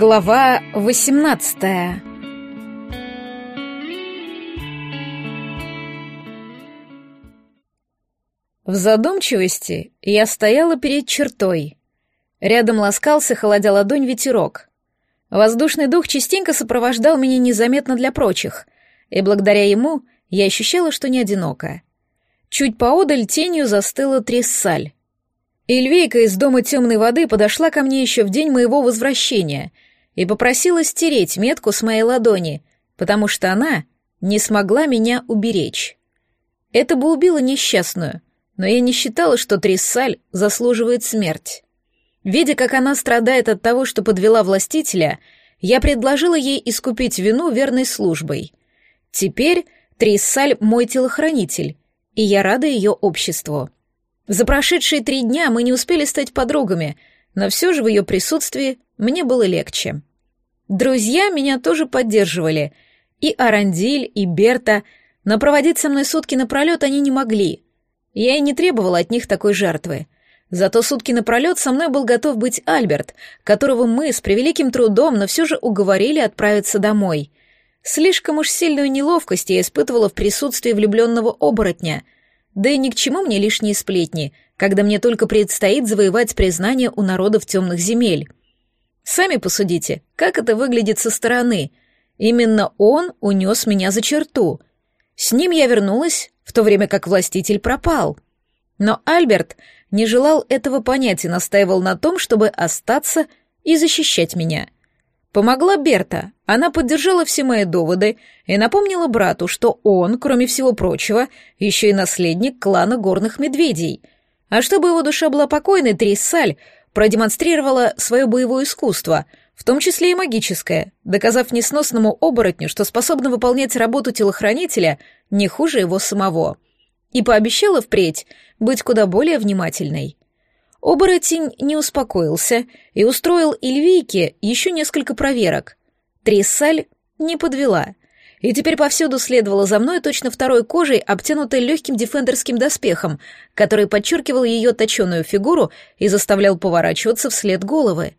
Глава 18 В задумчивости я стояла перед чертой. Рядом ласкался, холодя ладонь, ветерок. Воздушный дух частенько сопровождал меня незаметно для прочих, и благодаря ему я ощущала, что не одинока. Чуть поодаль тенью застыла Триссаль. Эльвейка из дома темной воды подошла ко мне еще в день моего возвращения и попросила стереть метку с моей ладони, потому что она не смогла меня уберечь. Это бы убило несчастную, но я не считала, что Триссаль заслуживает смерть. Видя, как она страдает от того, что подвела властителя, я предложила ей искупить вину верной службой. Теперь Триссаль мой телохранитель, и я рада ее обществу. За прошедшие три дня мы не успели стать подругами, но все же в ее присутствии мне было легче. Друзья меня тоже поддерживали. И Арандиль, и Берта, но проводить со мной сутки напролет они не могли. Я и не требовала от них такой жертвы. Зато сутки напролет со мной был готов быть Альберт, которого мы с превеликим трудом, но все же уговорили отправиться домой. Слишком уж сильную неловкость я испытывала в присутствии влюбленного оборотня — да и ни к чему мне лишние сплетни, когда мне только предстоит завоевать признание у народов темных земель. Сами посудите, как это выглядит со стороны. Именно он унес меня за черту. С ним я вернулась, в то время как властитель пропал. Но Альберт не желал этого понять и настаивал на том, чтобы остаться и защищать меня — Помогла Берта. Она поддержала все мои доводы и напомнила брату, что он, кроме всего прочего, еще и наследник клана горных медведей. А чтобы его душа была покойной, Триссаль продемонстрировала свое боевое искусство, в том числе и магическое, доказав несносному оборотню, что способна выполнять работу телохранителя не хуже его самого. И пообещала впредь быть куда более внимательной. Оборотень не успокоился и устроил Ильвийке еще несколько проверок. Триссаль не подвела, и теперь повсюду следовала за мной точно второй кожей, обтянутой легким дефендерским доспехом, который подчеркивал ее точеную фигуру и заставлял поворачиваться вслед головы.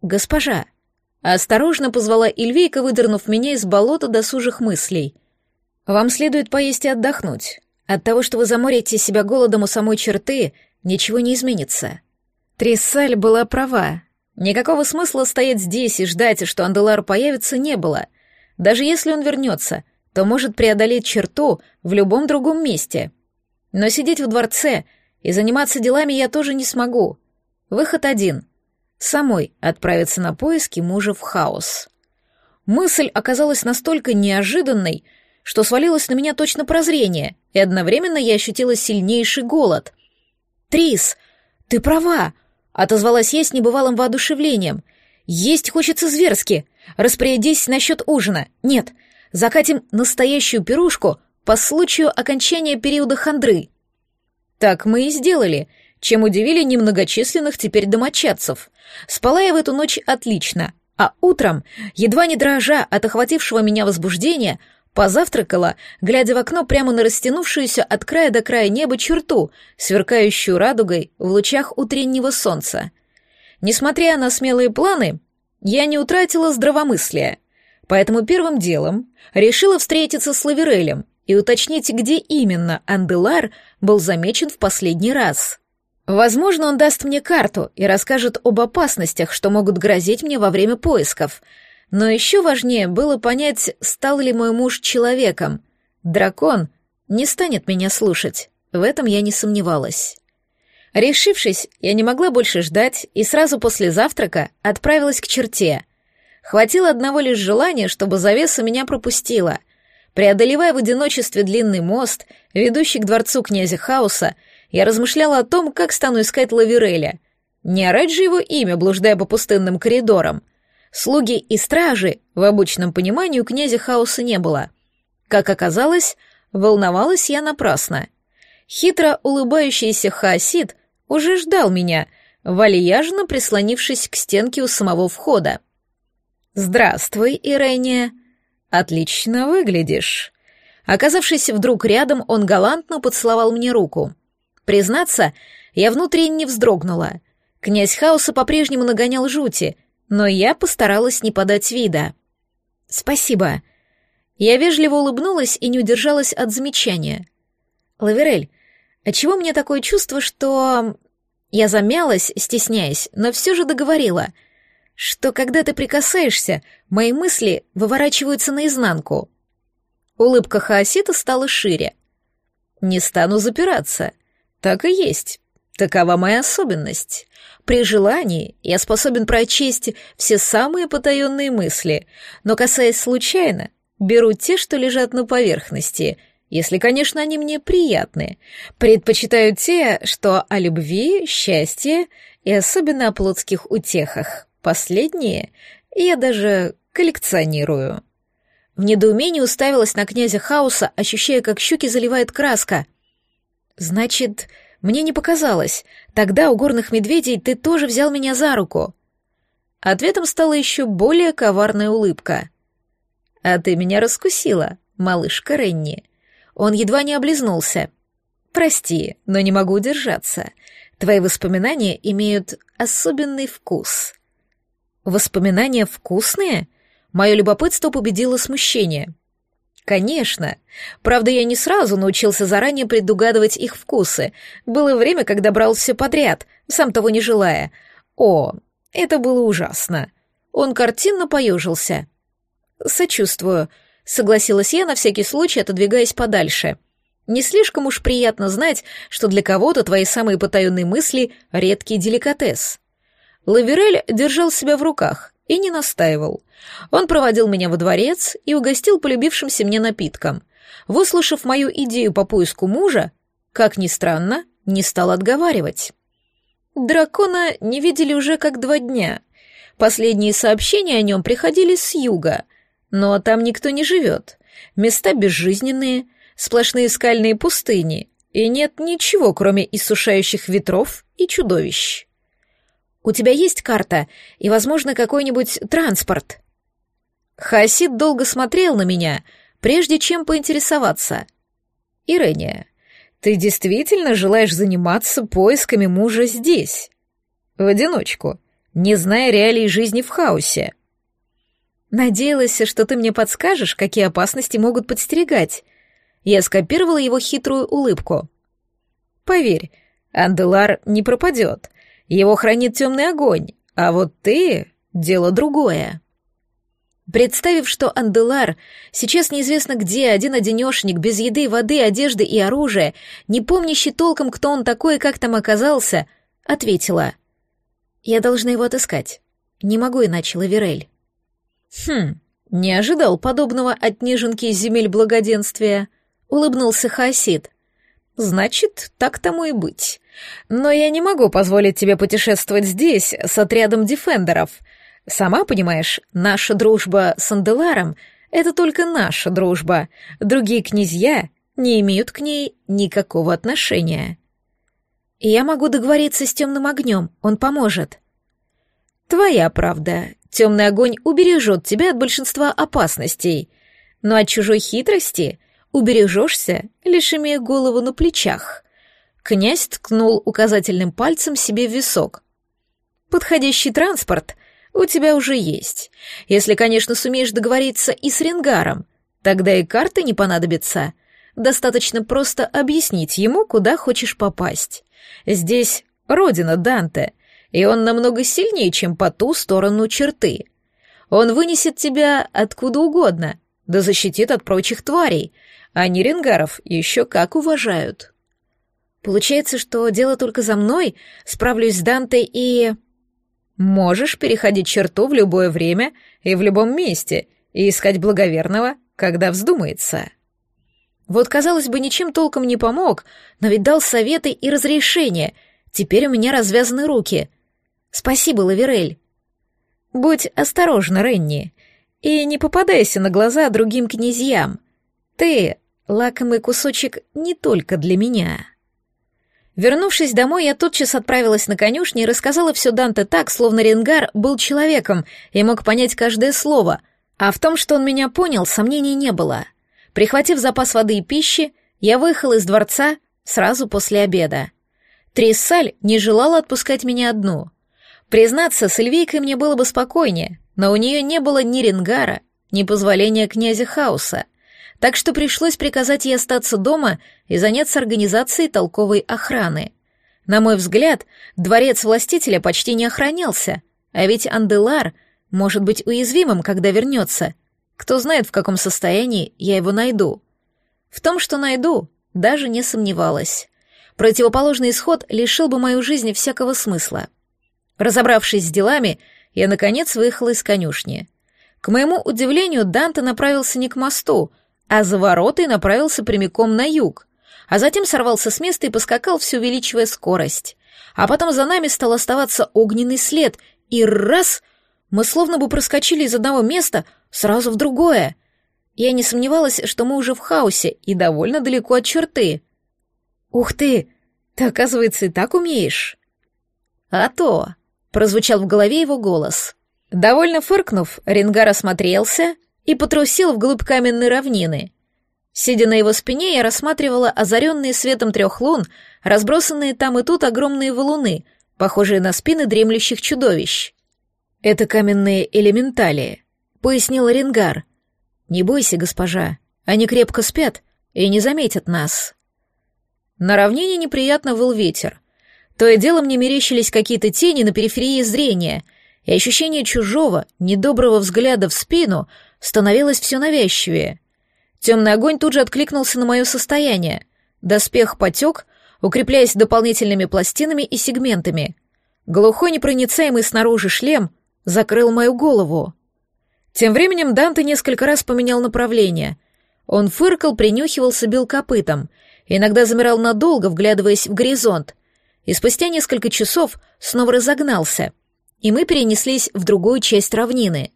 «Госпожа», — осторожно позвала Ильвейка, выдернув меня из болота досужих мыслей. «Вам следует поесть и отдохнуть. От того, что вы заморите себя голодом у самой черты, ничего не изменится. Триссаль была права. Никакого смысла стоять здесь и ждать, что Анделар появится, не было. Даже если он вернется, то может преодолеть черту в любом другом месте. Но сидеть в дворце и заниматься делами я тоже не смогу. Выход один — самой отправиться на поиски мужа в хаос. Мысль оказалась настолько неожиданной, что свалилось на меня точно прозрение, и одновременно я ощутила сильнейший голод — «Трис, ты права!» — отозвалась я с небывалым воодушевлением. «Есть хочется зверски. Распорядись насчет ужина. Нет, закатим настоящую пирушку по случаю окончания периода хандры». Так мы и сделали, чем удивили немногочисленных теперь домочадцев. Спала я в эту ночь отлично, а утром, едва не дрожа от охватившего меня возбуждения, Позавтракала, глядя в окно прямо на растянувшуюся от края до края неба черту, сверкающую радугой в лучах утреннего солнца. Несмотря на смелые планы, я не утратила здравомыслия, поэтому первым делом решила встретиться с Лаверелем и уточнить, где именно Анделар был замечен в последний раз. Возможно, он даст мне карту и расскажет об опасностях, что могут грозить мне во время поисков — но еще важнее было понять, стал ли мой муж человеком. Дракон не станет меня слушать, в этом я не сомневалась. Решившись, я не могла больше ждать и сразу после завтрака отправилась к черте. Хватило одного лишь желания, чтобы завеса меня пропустила. Преодолевая в одиночестве длинный мост, ведущий к дворцу князя Хауса, я размышляла о том, как стану искать Лавереля. Не орать же его имя, блуждая по пустынным коридорам — Слуги и стражи в обычном понимании у князя хаоса не было. Как оказалось, волновалась я напрасно. Хитро улыбающийся хаосид уже ждал меня, вальяжно прислонившись к стенке у самого входа. «Здравствуй, Ирения. Отлично выглядишь». Оказавшись вдруг рядом, он галантно поцеловал мне руку. Признаться, я внутренне вздрогнула. Князь хаоса по-прежнему нагонял жути, но я постаралась не подать вида. «Спасибо». Я вежливо улыбнулась и не удержалась от замечания. «Лаверель, а чего мне такое чувство, что...» Я замялась, стесняясь, но все же договорила, что когда ты прикасаешься, мои мысли выворачиваются наизнанку. Улыбка Хаосита стала шире. «Не стану запираться. Так и есть. Такова моя особенность. При желании я способен прочесть все самые потаенные мысли, но касаясь случайно, беру те, что лежат на поверхности, если, конечно, они мне приятны. Предпочитаю те, что о любви, счастье и особенно о плотских утехах. Последние я даже коллекционирую. В недоумении уставилась на князя Хауса, ощущая, как щеки заливает краска. «Значит, мне не показалось. Тогда у горных медведей ты тоже взял меня за руку». Ответом стала еще более коварная улыбка. «А ты меня раскусила, малышка Ренни». Он едва не облизнулся. «Прости, но не могу удержаться. Твои воспоминания имеют особенный вкус». «Воспоминания вкусные?» Мое любопытство победило смущение. Конечно. Правда, я не сразу научился заранее предугадывать их вкусы. Было время, когда брал все подряд, сам того не желая. О, это было ужасно. Он картинно поежился. «Сочувствую», — согласилась я на всякий случай, отодвигаясь подальше. «Не слишком уж приятно знать, что для кого-то твои самые потаенные мысли — редкий деликатес». Лаверель держал себя в руках и не настаивал. Он проводил меня во дворец и угостил полюбившимся мне напитком. Выслушав мою идею по поиску мужа, как ни странно, не стал отговаривать. Дракона не видели уже как два дня. Последние сообщения о нем приходили с юга, но там никто не живет. Места безжизненные, сплошные скальные пустыни, и нет ничего, кроме иссушающих ветров и чудовищ. У тебя есть карта и, возможно, какой-нибудь транспорт?» Хасид долго смотрел на меня, прежде чем поинтересоваться. «Ирения, ты действительно желаешь заниматься поисками мужа здесь? В одиночку, не зная реалий жизни в хаосе?» «Надеялась, что ты мне подскажешь, какие опасности могут подстерегать». Я скопировала его хитрую улыбку. «Поверь, Анделар не пропадет. Его хранит темный огонь, а вот ты — дело другое. Представив, что Анделар сейчас неизвестно где, один-одинешник, без еды, воды, одежды и оружия, не помнящий толком, кто он такой и как там оказался, ответила. «Я должна его отыскать. Не могу иначе, Лаверель». «Хм, не ожидал подобного от неженки земель благоденствия», — улыбнулся Хаосид. «Значит, так тому и быть. Но я не могу позволить тебе путешествовать здесь с отрядом дефендеров. Сама понимаешь, наша дружба с Анделаром — это только наша дружба. Другие князья не имеют к ней никакого отношения». «Я могу договориться с темным огнем, он поможет». «Твоя правда. Темный огонь убережет тебя от большинства опасностей, но от чужой хитрости убережешься, лишь имея голову на плечах. Князь ткнул указательным пальцем себе в висок. Подходящий транспорт у тебя уже есть. Если, конечно, сумеешь договориться и с Ренгаром, тогда и карты не понадобятся. Достаточно просто объяснить ему, куда хочешь попасть. Здесь родина Данте, и он намного сильнее, чем по ту сторону черты. Он вынесет тебя откуда угодно, да защитит от прочих тварей, они ренгаров еще как уважают. Получается, что дело только за мной, справлюсь с Данте и... Можешь переходить черту в любое время и в любом месте и искать благоверного, когда вздумается. Вот, казалось бы, ничем толком не помог, но ведь дал советы и разрешения. Теперь у меня развязаны руки. Спасибо, Лаверель. Будь осторожна, Ренни, и не попадайся на глаза другим князьям. Ты Лакомый кусочек не только для меня. Вернувшись домой, я тотчас отправилась на конюшни и рассказала все Данте так, словно Ренгар был человеком и мог понять каждое слово, а в том, что он меня понял, сомнений не было. Прихватив запас воды и пищи, я выехала из дворца сразу после обеда. Триссаль не желала отпускать меня одну. Признаться, с Эльвейкой мне было бы спокойнее, но у нее не было ни ренгара, ни позволения князя Хауса, так что пришлось приказать ей остаться дома и заняться организацией толковой охраны. На мой взгляд, дворец властителя почти не охранялся, а ведь Анделар может быть уязвимым, когда вернется. Кто знает, в каком состоянии я его найду. В том, что найду, даже не сомневалась. Противоположный исход лишил бы мою жизнь всякого смысла. Разобравшись с делами, я, наконец, выехала из конюшни. К моему удивлению, Данте направился не к мосту, а за ворота и направился прямиком на юг, а затем сорвался с места и поскакал, все увеличивая скорость. А потом за нами стал оставаться огненный след, и раз — мы словно бы проскочили из одного места сразу в другое. Я не сомневалась, что мы уже в хаосе и довольно далеко от черты. «Ух ты! Ты, оказывается, и так умеешь!» «А то!» — прозвучал в голове его голос. Довольно фыркнув, Ренгар осмотрелся и потрусил вглубь каменной равнины. Сидя на его спине, я рассматривала озаренные светом трех лун, разбросанные там и тут огромные валуны, похожие на спины дремлющих чудовищ. «Это каменные элементали», — пояснил Ренгар. «Не бойся, госпожа, они крепко спят и не заметят нас». На равнине неприятно выл ветер. То и дело мне мерещились какие-то тени на периферии зрения, и ощущение чужого, недоброго взгляда в спину становилось все навязчивее. Темный огонь тут же откликнулся на мое состояние. Доспех потек, укрепляясь дополнительными пластинами и сегментами. Глухой непроницаемый снаружи шлем закрыл мою голову. Тем временем Данте несколько раз поменял направление. Он фыркал, принюхивался, бил копытом, иногда замирал надолго, вглядываясь в горизонт, и спустя несколько часов снова разогнался — и мы перенеслись в другую часть равнины.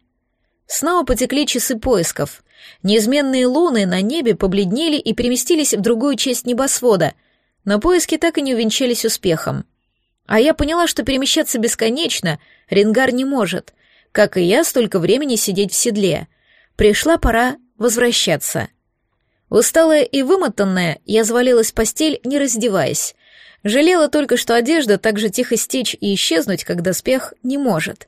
Снова потекли часы поисков. Неизменные луны на небе побледнели и переместились в другую часть небосвода, но поиски так и не увенчались успехом. А я поняла, что перемещаться бесконечно Ренгар не может, как и я столько времени сидеть в седле. Пришла пора возвращаться. Усталая и вымотанная, я завалилась в постель, не раздеваясь, Жалела только, что одежда так же тихо стечь и исчезнуть, как доспех, не может.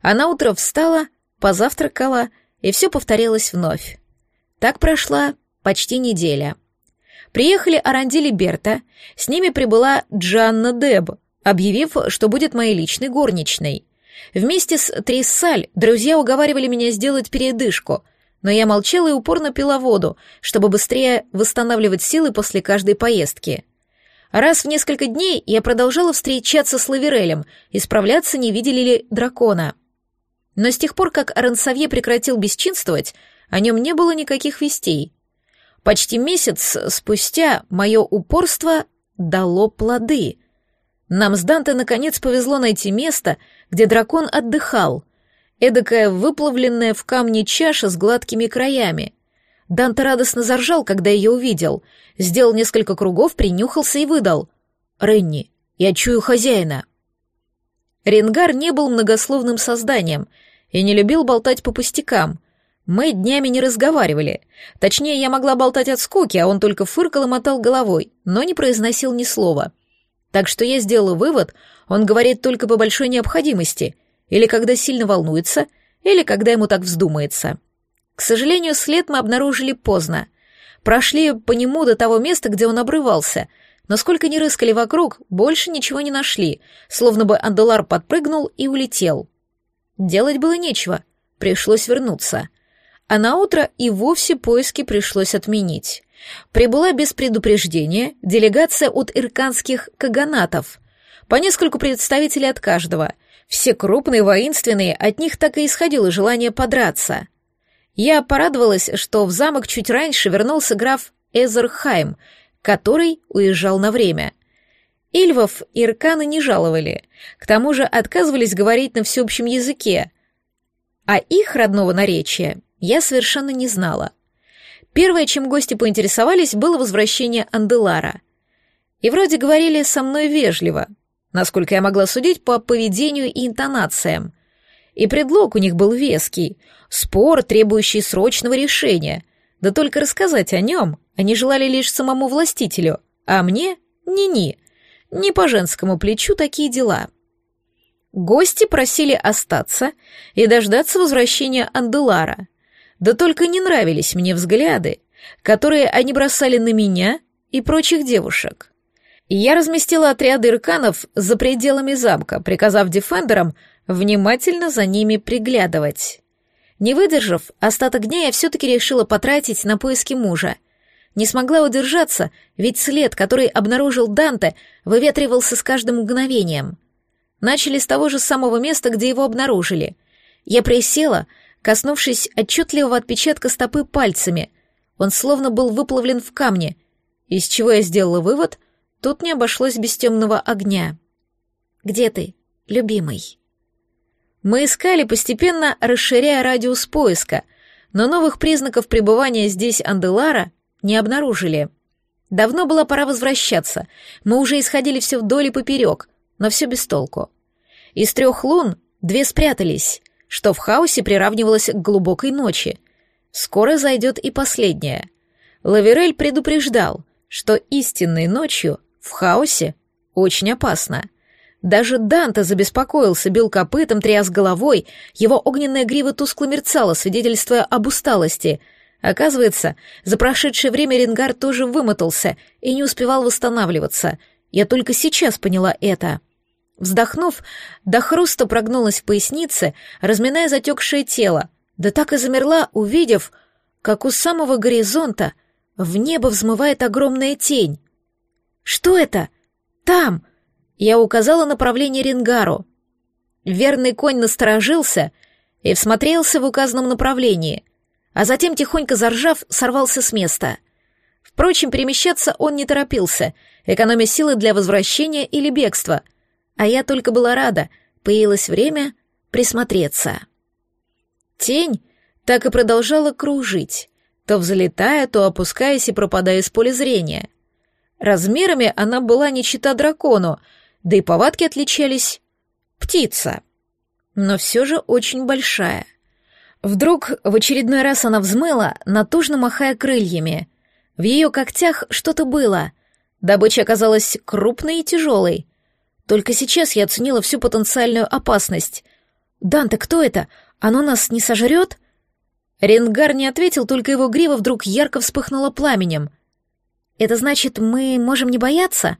Она утро встала, позавтракала, и все повторилось вновь. Так прошла почти неделя. Приехали Арандили Берта, с ними прибыла Джанна Деб, объявив, что будет моей личной горничной. Вместе с Триссаль друзья уговаривали меня сделать передышку, но я молчала и упорно пила воду, чтобы быстрее восстанавливать силы после каждой поездки. Раз в несколько дней я продолжала встречаться с Лаверелем и справляться, не видели ли дракона. Но с тех пор, как Рансавье прекратил бесчинствовать, о нем не было никаких вестей. Почти месяц спустя мое упорство дало плоды. Нам с Данте наконец повезло найти место, где дракон отдыхал. Эдакая выплавленная в камне чаша с гладкими краями — Данте радостно заржал, когда ее увидел. Сделал несколько кругов, принюхался и выдал. «Ренни, я чую хозяина». Ренгар не был многословным созданием и не любил болтать по пустякам. Мы днями не разговаривали. Точнее, я могла болтать от скуки, а он только фыркал и мотал головой, но не произносил ни слова. Так что я сделала вывод, он говорит только по большой необходимости, или когда сильно волнуется, или когда ему так вздумается. К сожалению, след мы обнаружили поздно. Прошли по нему до того места, где он обрывался, но сколько ни рыскали вокруг, больше ничего не нашли, словно бы Андалар подпрыгнул и улетел. Делать было нечего, пришлось вернуться. А на утро и вовсе поиски пришлось отменить. Прибыла без предупреждения делегация от ирканских каганатов, по нескольку представителей от каждого. Все крупные, воинственные, от них так и исходило желание подраться. Я порадовалась, что в замок чуть раньше вернулся граф Эзерхайм, который уезжал на время. Ильвов ирканы не жаловали, к тому же отказывались говорить на всеобщем языке, а их родного наречия я совершенно не знала. Первое, чем гости поинтересовались, было возвращение Анделара. И вроде говорили со мной вежливо, насколько я могла судить по поведению и интонациям. И предлог у них был веский — Спор, требующий срочного решения. Да только рассказать о нем они желали лишь самому властителю, а мне — ни-ни. Не по женскому плечу такие дела. Гости просили остаться и дождаться возвращения Анделара. Да только не нравились мне взгляды, которые они бросали на меня и прочих девушек. Я разместила отряды ирканов за пределами замка, приказав дефендерам внимательно за ними приглядывать. Не выдержав, остаток дня я все-таки решила потратить на поиски мужа. Не смогла удержаться, ведь след, который обнаружил Данте, выветривался с каждым мгновением. Начали с того же самого места, где его обнаружили. Я присела, коснувшись отчетливого отпечатка стопы пальцами. Он словно был выплавлен в камне, из чего я сделала вывод, тут не обошлось без темного огня. «Где ты, любимый?» Мы искали, постепенно расширяя радиус поиска, но новых признаков пребывания здесь Анделара не обнаружили. Давно была пора возвращаться, мы уже исходили все вдоль и поперек, но все без толку. Из трех лун две спрятались, что в хаосе приравнивалось к глубокой ночи. Скоро зайдет и последняя. Лаверель предупреждал, что истинной ночью в хаосе очень опасно. Даже Данте забеспокоился, бил копытом, тряс головой, его огненная грива тускло мерцала, свидетельствуя об усталости. Оказывается, за прошедшее время Ренгар тоже вымотался и не успевал восстанавливаться. Я только сейчас поняла это. Вздохнув, до хруста прогнулась в пояснице, разминая затекшее тело, да так и замерла, увидев, как у самого горизонта в небо взмывает огромная тень. «Что это? Там!» Я указала направление Ренгару. Верный конь насторожился и всмотрелся в указанном направлении, а затем, тихонько заржав, сорвался с места. Впрочем, перемещаться он не торопился, экономя силы для возвращения или бегства, а я только была рада, появилось время присмотреться. Тень так и продолжала кружить, то взлетая, то опускаясь и пропадая из поля зрения. Размерами она была не чита дракону, да и повадки отличались. Птица. Но все же очень большая. Вдруг в очередной раз она взмыла, натужно махая крыльями. В ее когтях что-то было. Добыча оказалась крупной и тяжелой. Только сейчас я оценила всю потенциальную опасность. «Данте, кто это? Оно нас не сожрет?» Ренгар не ответил, только его грива вдруг ярко вспыхнула пламенем. «Это значит, мы можем не бояться?»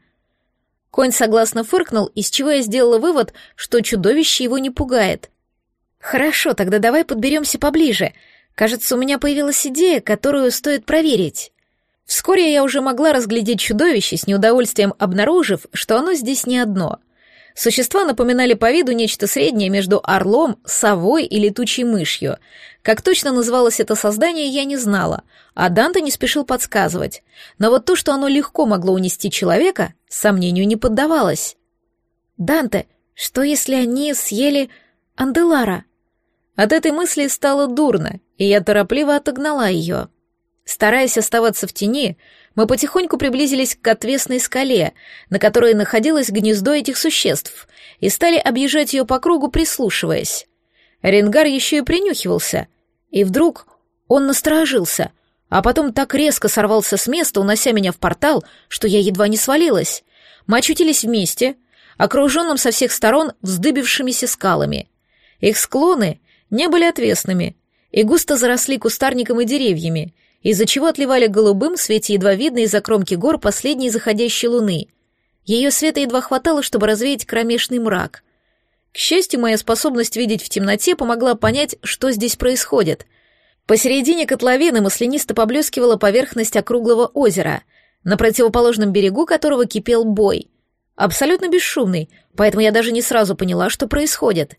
Конь согласно фыркнул, из чего я сделала вывод, что чудовище его не пугает. «Хорошо, тогда давай подберемся поближе. Кажется, у меня появилась идея, которую стоит проверить». Вскоре я уже могла разглядеть чудовище, с неудовольствием обнаружив, что оно здесь не одно — Существа напоминали по виду нечто среднее между орлом, совой и летучей мышью. Как точно называлось это создание, я не знала, а Данте не спешил подсказывать. Но вот то, что оно легко могло унести человека, сомнению не поддавалось. «Данте, что если они съели Анделара?» От этой мысли стало дурно, и я торопливо отогнала ее. Стараясь оставаться в тени, мы потихоньку приблизились к отвесной скале, на которой находилось гнездо этих существ, и стали объезжать ее по кругу, прислушиваясь. Ренгар еще и принюхивался, и вдруг он насторожился, а потом так резко сорвался с места, унося меня в портал, что я едва не свалилась. Мы очутились вместе, окруженным со всех сторон вздыбившимися скалами. Их склоны не были отвесными и густо заросли кустарником и деревьями, из-за чего отливали голубым свете едва видно из-за кромки гор последней заходящей луны. Ее света едва хватало, чтобы развеять кромешный мрак. К счастью, моя способность видеть в темноте помогла понять, что здесь происходит. Посередине котловины маслянисто поблескивала поверхность округлого озера, на противоположном берегу которого кипел бой. Абсолютно бесшумный, поэтому я даже не сразу поняла, что происходит.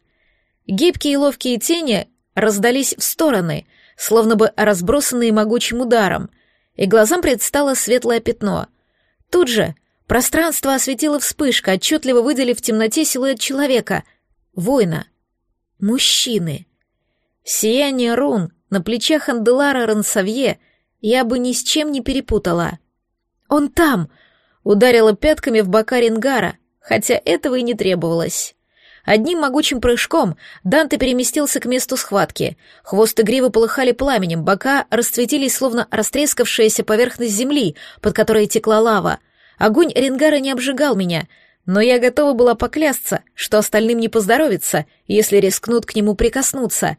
Гибкие и ловкие тени раздались в стороны — словно бы разбросанные могучим ударом, и глазам предстало светлое пятно. Тут же пространство осветила вспышка, отчетливо выделив в темноте силуэт человека, воина, мужчины. Сияние рун на плечах Анделара Рансавье я бы ни с чем не перепутала. «Он там!» — ударила пятками в бока Рингара, хотя этого и не требовалось. Одним могучим прыжком Данте переместился к месту схватки. Хвост и гривы полыхали пламенем, бока расцветились, словно растрескавшаяся поверхность земли, под которой текла лава. Огонь Ренгара не обжигал меня, но я готова была поклясться, что остальным не поздоровится, если рискнут к нему прикоснуться.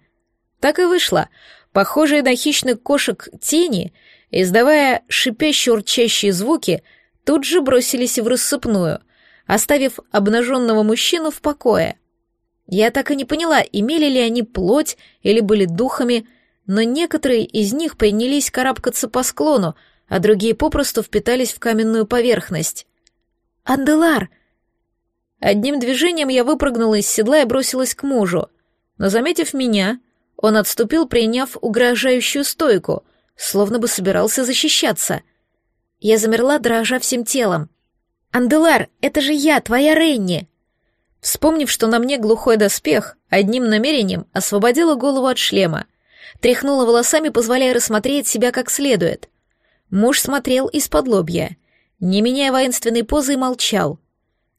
Так и вышло. Похожие на хищных кошек тени, издавая шипящие-урчащие звуки, тут же бросились в рассыпную, оставив обнаженного мужчину в покое. Я так и не поняла, имели ли они плоть или были духами, но некоторые из них принялись карабкаться по склону, а другие попросту впитались в каменную поверхность. «Анделар!» Одним движением я выпрыгнула из седла и бросилась к мужу, но, заметив меня, он отступил, приняв угрожающую стойку, словно бы собирался защищаться. Я замерла, дрожа всем телом. «Анделар, это же я, твоя Ренни!» Вспомнив, что на мне глухой доспех, одним намерением освободила голову от шлема, тряхнула волосами, позволяя рассмотреть себя как следует. Муж смотрел из-под лобья, не меняя воинственной позы, и молчал.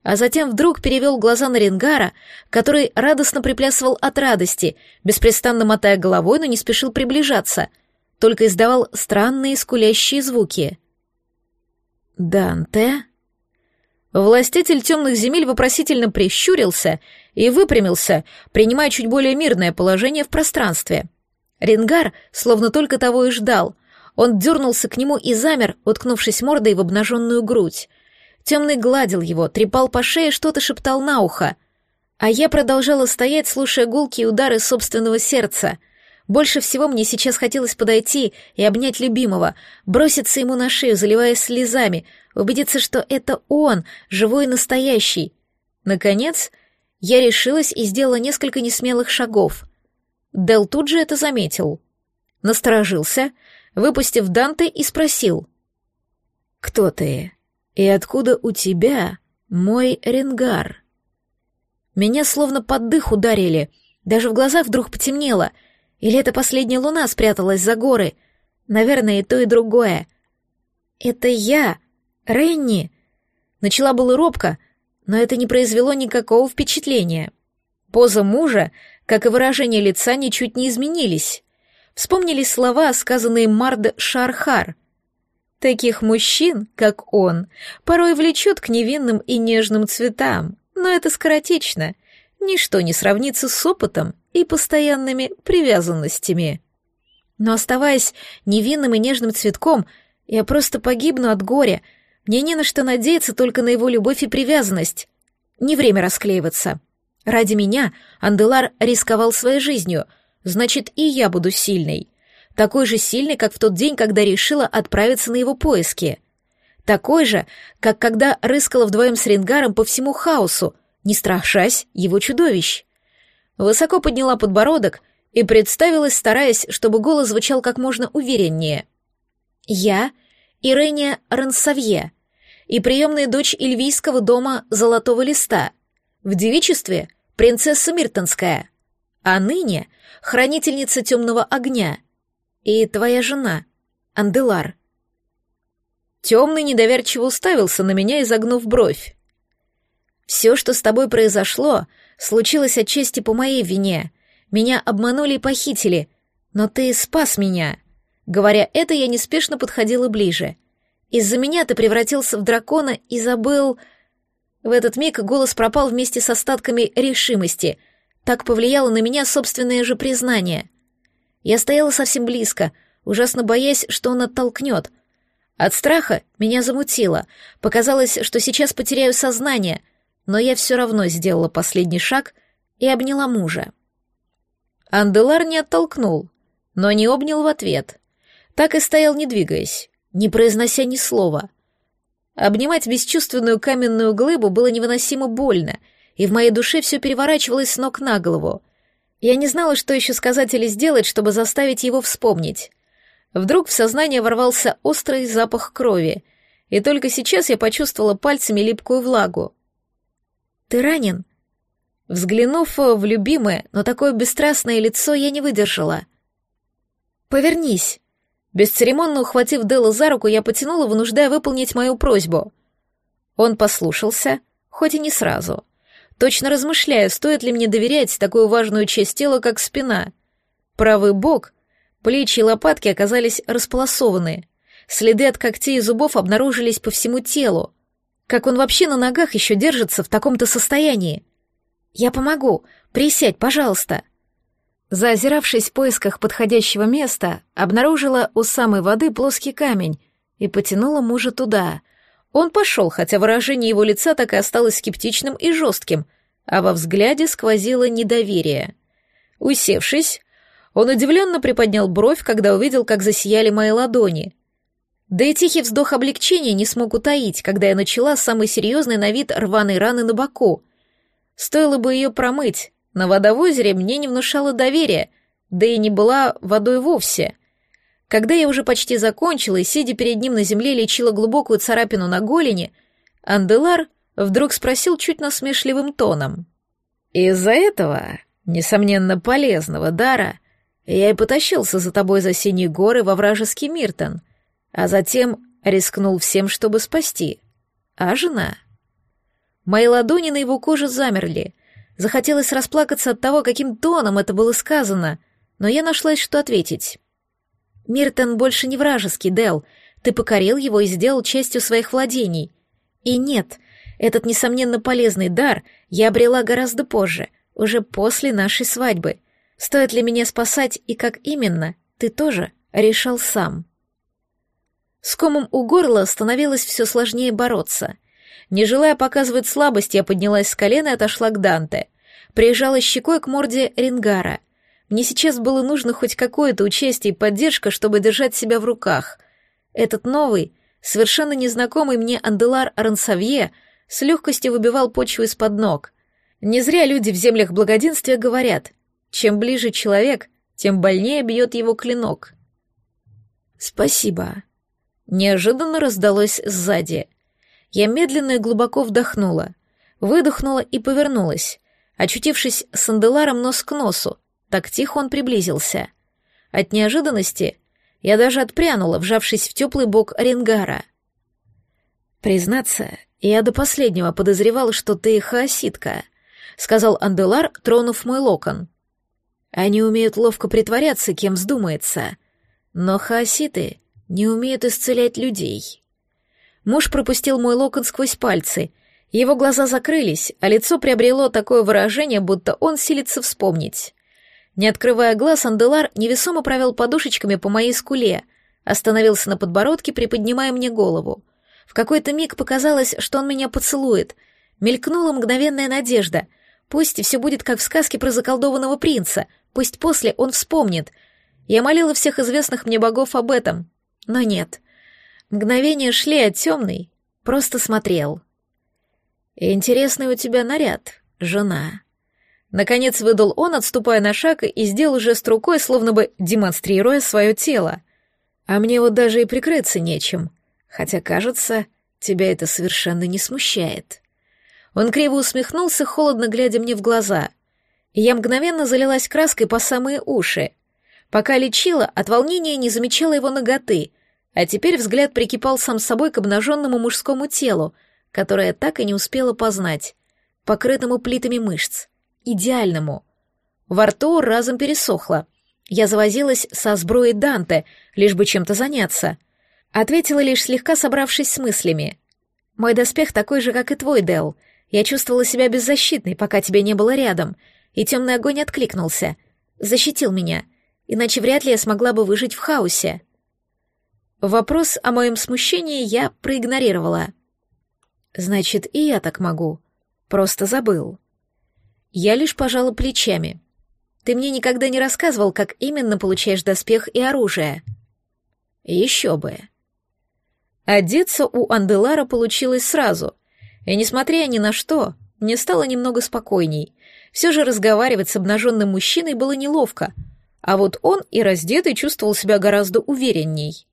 А затем вдруг перевел глаза на Ренгара, который радостно приплясывал от радости, беспрестанно мотая головой, но не спешил приближаться, только издавал странные скулящие звуки. «Данте?» Властитель темных земель вопросительно прищурился и выпрямился, принимая чуть более мирное положение в пространстве. Ренгар словно только того и ждал. Он дернулся к нему и замер, уткнувшись мордой в обнаженную грудь. Темный гладил его, трепал по шее, что-то шептал на ухо. А я продолжала стоять, слушая гулки и удары собственного сердца. Больше всего мне сейчас хотелось подойти и обнять любимого, броситься ему на шею, заливаясь слезами, убедиться, что это он, живой и настоящий. Наконец, я решилась и сделала несколько несмелых шагов. Дел тут же это заметил. Насторожился, выпустив Данте и спросил. «Кто ты? И откуда у тебя мой ренгар?» Меня словно под дых ударили, даже в глазах вдруг потемнело. Или это последняя луна спряталась за горы? Наверное, и то, и другое. «Это я, Ренни!» Начала было робко, но это не произвело никакого впечатления. Поза мужа, как и выражение лица, ничуть не изменились. Вспомнились слова, сказанные Мард Шархар. Таких мужчин, как он, порой влечет к невинным и нежным цветам, но это скоротечно. Ничто не сравнится с опытом и постоянными привязанностями. Но оставаясь невинным и нежным цветком, я просто погибну от горя. Мне не на что надеяться, только на его любовь и привязанность. Не время расклеиваться. Ради меня Анделар рисковал своей жизнью, значит, и я буду сильной. Такой же сильной, как в тот день, когда решила отправиться на его поиски. Такой же, как когда рыскала вдвоем с Ренгаром по всему хаосу, не страшась его чудовищ. Высоко подняла подбородок и представилась, стараясь, чтобы голос звучал как можно увереннее. «Я — Ирения Рансавье, и приемная дочь Ильвийского дома Золотого Листа, в девичестве — принцесса Миртонская, а ныне — хранительница темного огня, и твоя жена, Анделар». Темный недоверчиво уставился на меня, изогнув бровь. «Все, что с тобой произошло, случилось отчасти по моей вине. Меня обманули и похитили, но ты спас меня». Говоря это, я неспешно подходила ближе. «Из-за меня ты превратился в дракона и забыл...» В этот миг голос пропал вместе с остатками решимости. Так повлияло на меня собственное же признание. Я стояла совсем близко, ужасно боясь, что он оттолкнет — от страха меня замутило. Показалось, что сейчас потеряю сознание, но я все равно сделала последний шаг и обняла мужа. Анделар не оттолкнул, но не обнял в ответ. Так и стоял, не двигаясь, не произнося ни слова. Обнимать бесчувственную каменную глыбу было невыносимо больно, и в моей душе все переворачивалось с ног на голову. Я не знала, что еще сказать или сделать, чтобы заставить его вспомнить. Вдруг в сознание ворвался острый запах крови, и только сейчас я почувствовала пальцами липкую влагу. «Ты ранен?» Взглянув в любимое, но такое бесстрастное лицо, я не выдержала. «Повернись!» Бесцеремонно ухватив Делла за руку, я потянула, вынуждая выполнить мою просьбу. Он послушался, хоть и не сразу. Точно размышляя, стоит ли мне доверять такую важную часть тела, как спина. Правый бок Плечи и лопатки оказались располосованы. Следы от когтей и зубов обнаружились по всему телу. Как он вообще на ногах еще держится в таком-то состоянии? Я помогу. Присядь, пожалуйста. Заозиравшись в поисках подходящего места, обнаружила у самой воды плоский камень и потянула мужа туда. Он пошел, хотя выражение его лица так и осталось скептичным и жестким, а во взгляде сквозило недоверие. Усевшись, он удивленно приподнял бровь, когда увидел, как засияли мои ладони. Да и тихий вздох облегчения не смог утаить, когда я начала самый серьезный на вид рваной раны на боку. Стоило бы ее промыть, но вода в озере мне не внушала доверия, да и не была водой вовсе. Когда я уже почти закончила и, сидя перед ним на земле, лечила глубокую царапину на голени, Анделар вдруг спросил чуть насмешливым тоном. «Из-за этого, несомненно, полезного дара, я и потащился за тобой за синие горы во вражеский Миртон, а затем рискнул всем, чтобы спасти. А жена?» Мои ладони на его коже замерли — Захотелось расплакаться от того, каким тоном это было сказано, но я нашлась, что ответить. «Миртон больше не вражеский, Дел. Ты покорил его и сделал частью своих владений. И нет, этот, несомненно, полезный дар я обрела гораздо позже, уже после нашей свадьбы. Стоит ли меня спасать и как именно, ты тоже решал сам». С комом у горла становилось все сложнее бороться — не желая показывать слабость, я поднялась с колена и отошла к Данте. Приезжала щекой к морде Рингара. Мне сейчас было нужно хоть какое-то участие и поддержка, чтобы держать себя в руках. Этот новый, совершенно незнакомый мне Анделар Рансавье с легкостью выбивал почву из-под ног. Не зря люди в землях благоденствия говорят, чем ближе человек, тем больнее бьет его клинок. «Спасибо», — неожиданно раздалось сзади. Я медленно и глубоко вдохнула, выдохнула и повернулась, очутившись с Анделаром нос к носу, так тихо он приблизился. От неожиданности я даже отпрянула, вжавшись в теплый бок Ренгара. «Признаться, я до последнего подозревал, что ты хаоситка», — сказал Анделар, тронув мой локон. «Они умеют ловко притворяться, кем вздумается, но хаоситы не умеют исцелять людей». Муж пропустил мой локон сквозь пальцы. Его глаза закрылись, а лицо приобрело такое выражение, будто он силится вспомнить. Не открывая глаз, Анделар невесомо провел подушечками по моей скуле, остановился на подбородке, приподнимая мне голову. В какой-то миг показалось, что он меня поцелует. Мелькнула мгновенная надежда. Пусть все будет как в сказке про заколдованного принца, пусть после он вспомнит. Я молила всех известных мне богов об этом, но нет — Мгновения шли, а темный просто смотрел. «Интересный у тебя наряд, жена». Наконец выдал он, отступая на шаг и сделал жест рукой, словно бы демонстрируя свое тело. «А мне вот даже и прикрыться нечем, хотя, кажется, тебя это совершенно не смущает». Он криво усмехнулся, холодно глядя мне в глаза. Я мгновенно залилась краской по самые уши. Пока лечила, от волнения не замечала его ноготы — а теперь взгляд прикипал сам собой к обнаженному мужскому телу, которое так и не успела познать, покрытому плитами мышц, идеальному. Во рту разом пересохло. Я завозилась со сброей Данте, лишь бы чем-то заняться. Ответила лишь слегка собравшись с мыслями. «Мой доспех такой же, как и твой, Дел. Я чувствовала себя беззащитной, пока тебя не было рядом, и темный огонь откликнулся. Защитил меня, иначе вряд ли я смогла бы выжить в хаосе». Вопрос о моем смущении я проигнорировала. Значит, и я так могу. Просто забыл. Я лишь пожала плечами. Ты мне никогда не рассказывал, как именно получаешь доспех и оружие. Еще бы. Одеться у Анделара получилось сразу. И, несмотря ни на что, мне стало немного спокойней. Все же разговаривать с обнаженным мужчиной было неловко, а вот он и раздетый чувствовал себя гораздо уверенней.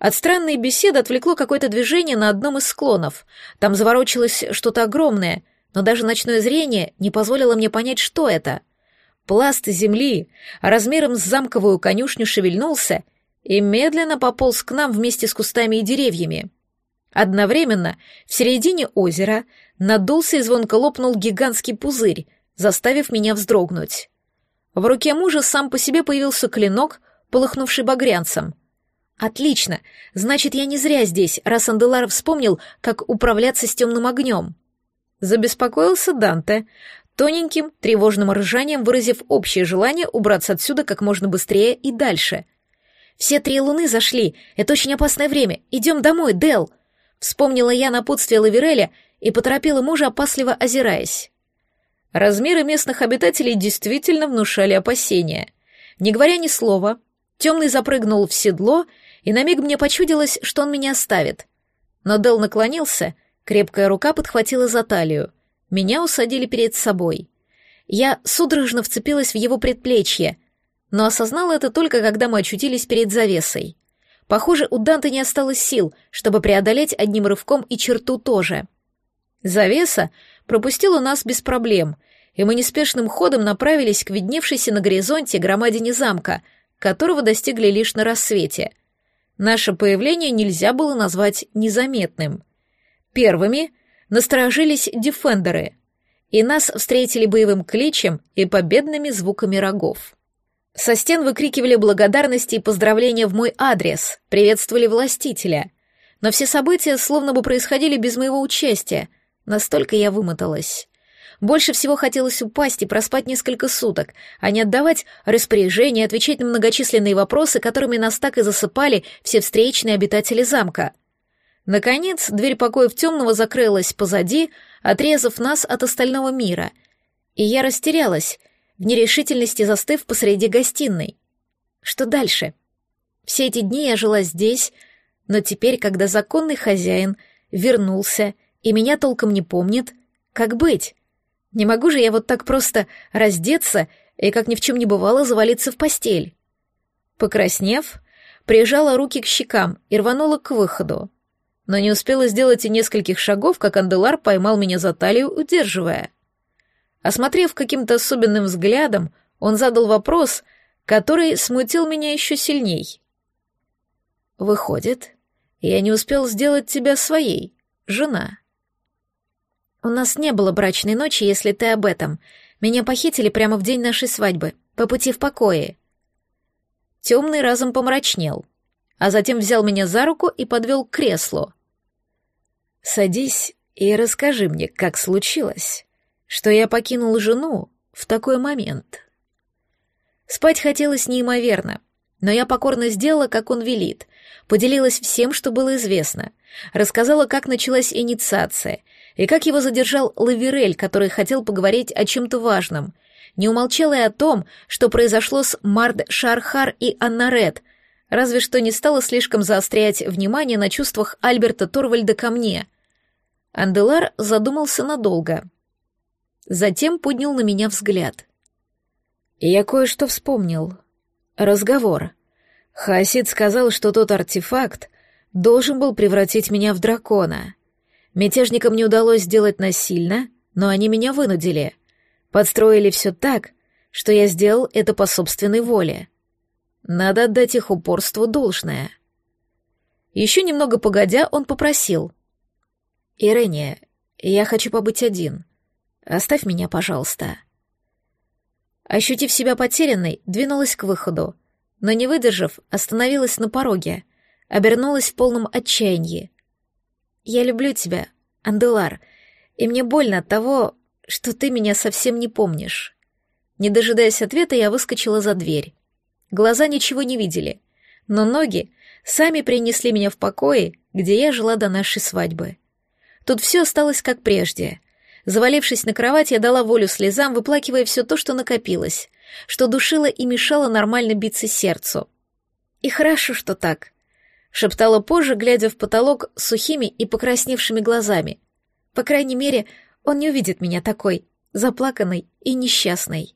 От странной беседы отвлекло какое-то движение на одном из склонов. Там заворочилось что-то огромное, но даже ночное зрение не позволило мне понять, что это. Пласт земли размером с замковую конюшню шевельнулся и медленно пополз к нам вместе с кустами и деревьями. Одновременно в середине озера надулся и звонко лопнул гигантский пузырь, заставив меня вздрогнуть. В руке мужа сам по себе появился клинок, полыхнувший багрянцем — Отлично. Значит, я не зря здесь, раз Анделар вспомнил, как управляться с темным огнем. Забеспокоился Данте, тоненьким, тревожным ржанием выразив общее желание убраться отсюда как можно быстрее и дальше. «Все три луны зашли. Это очень опасное время. Идем домой, Дел. Вспомнила я напутствие Лавереля и поторопила мужа, опасливо озираясь. Размеры местных обитателей действительно внушали опасения. Не говоря ни слова, темный запрыгнул в седло, и на миг мне почудилось, что он меня оставит. Но Дел наклонился, крепкая рука подхватила за талию. Меня усадили перед собой. Я судорожно вцепилась в его предплечье, но осознала это только, когда мы очутились перед завесой. Похоже, у Данте не осталось сил, чтобы преодолеть одним рывком и черту тоже. Завеса пропустила нас без проблем, и мы неспешным ходом направились к видневшейся на горизонте громадине замка, которого достигли лишь на рассвете. Наше появление нельзя было назвать незаметным. Первыми насторожились дефендеры, и нас встретили боевым кличем и победными звуками рогов. Со стен выкрикивали благодарности и поздравления в мой адрес, приветствовали властителя. Но все события словно бы происходили без моего участия, настолько я вымоталась. Больше всего хотелось упасть и проспать несколько суток, а не отдавать распоряжения, отвечать на многочисленные вопросы, которыми нас так и засыпали все встречные обитатели замка. Наконец, дверь покоев темного закрылась позади, отрезав нас от остального мира. И я растерялась, в нерешительности застыв посреди гостиной. Что дальше? Все эти дни я жила здесь, но теперь, когда законный хозяин вернулся и меня толком не помнит, как быть? Не могу же я вот так просто раздеться и, как ни в чем не бывало, завалиться в постель. Покраснев, прижала руки к щекам и рванула к выходу но не успела сделать и нескольких шагов, как Анделар поймал меня за талию, удерживая. Осмотрев каким-то особенным взглядом, он задал вопрос, который смутил меня еще сильней. «Выходит, я не успел сделать тебя своей, жена». «У нас не было брачной ночи, если ты об этом. Меня похитили прямо в день нашей свадьбы, по пути в покое». Темный разом помрачнел, а затем взял меня за руку и подвел к креслу. Садись и расскажи мне, как случилось, что я покинул жену в такой момент. Спать хотелось неимоверно, но я покорно сделала, как он велит, поделилась всем, что было известно, рассказала, как началась инициация и как его задержал Лаверель, который хотел поговорить о чем-то важном, не умолчала и о том, что произошло с Мард Шархар и Аннарет, разве что не стала слишком заострять внимание на чувствах Альберта Торвальда ко мне. Анделар задумался надолго. Затем поднял на меня взгляд. Я кое-что вспомнил. Разговор. Хасид сказал, что тот артефакт должен был превратить меня в дракона. Мятежникам не удалось сделать насильно, но они меня вынудили. Подстроили все так, что я сделал это по собственной воле. Надо отдать их упорству должное. Еще немного погодя, он попросил. «Ирения, я хочу побыть один. Оставь меня, пожалуйста». Ощутив себя потерянной, двинулась к выходу, но, не выдержав, остановилась на пороге, обернулась в полном отчаянии. «Я люблю тебя, Анделар, и мне больно от того, что ты меня совсем не помнишь». Не дожидаясь ответа, я выскочила за дверь. Глаза ничего не видели, но ноги сами принесли меня в покое, где я жила до нашей свадьбы. Тут все осталось как прежде. Завалившись на кровать, я дала волю слезам, выплакивая все то, что накопилось, что душило и мешало нормально биться сердцу. «И хорошо, что так», — шептала позже, глядя в потолок сухими и покрасневшими глазами. «По крайней мере, он не увидит меня такой, заплаканной и несчастной».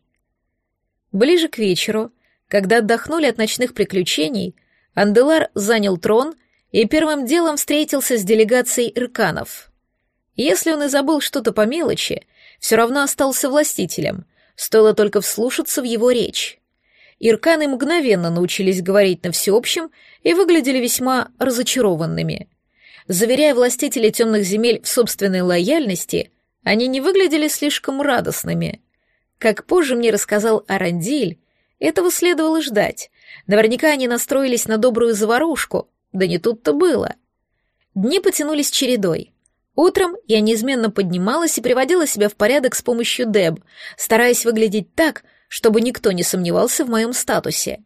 Ближе к вечеру когда отдохнули от ночных приключений, Анделар занял трон и первым делом встретился с делегацией ирканов. Если он и забыл что-то по мелочи, все равно остался властителем, стоило только вслушаться в его речь. Ирканы мгновенно научились говорить на всеобщем и выглядели весьма разочарованными. Заверяя властителей темных земель в собственной лояльности, они не выглядели слишком радостными. Как позже мне рассказал Арандиль, этого следовало ждать. Наверняка они настроились на добрую заварушку, да не тут-то было. Дни потянулись чередой. Утром я неизменно поднималась и приводила себя в порядок с помощью Деб, стараясь выглядеть так, чтобы никто не сомневался в моем статусе.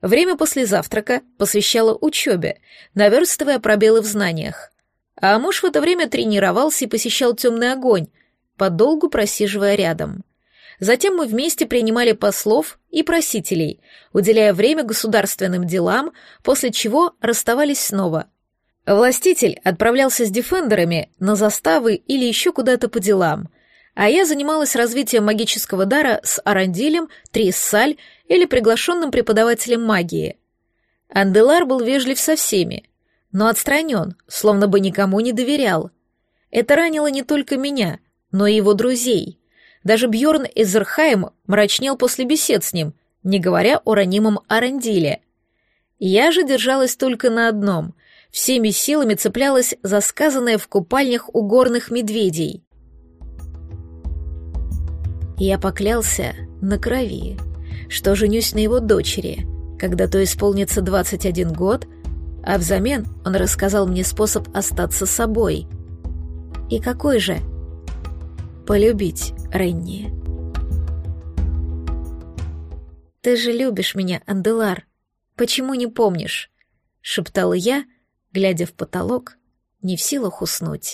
Время после завтрака посвящала учебе, наверстывая пробелы в знаниях. А муж в это время тренировался и посещал темный огонь, подолгу просиживая рядом. Затем мы вместе принимали послов и просителей, уделяя время государственным делам, после чего расставались снова. Властитель отправлялся с дефендерами на заставы или еще куда-то по делам, а я занималась развитием магического дара с Арандилем, Триссаль или приглашенным преподавателем магии. Анделар был вежлив со всеми, но отстранен, словно бы никому не доверял. Это ранило не только меня, но и его друзей. Даже Бьорн из Ирхайм мрачнел после бесед с ним, не говоря о ранимом Арандиле. Я же держалась только на одном, всеми силами цеплялась за сказанное в купальнях у горных медведей. Я поклялся на крови, что женюсь на его дочери, когда то исполнится 21 год, а взамен он рассказал мне способ остаться собой. И какой же? Полюбить Ренни. «Ты же любишь меня, Анделар. Почему не помнишь?» — шептала я, глядя в потолок, не в силах уснуть.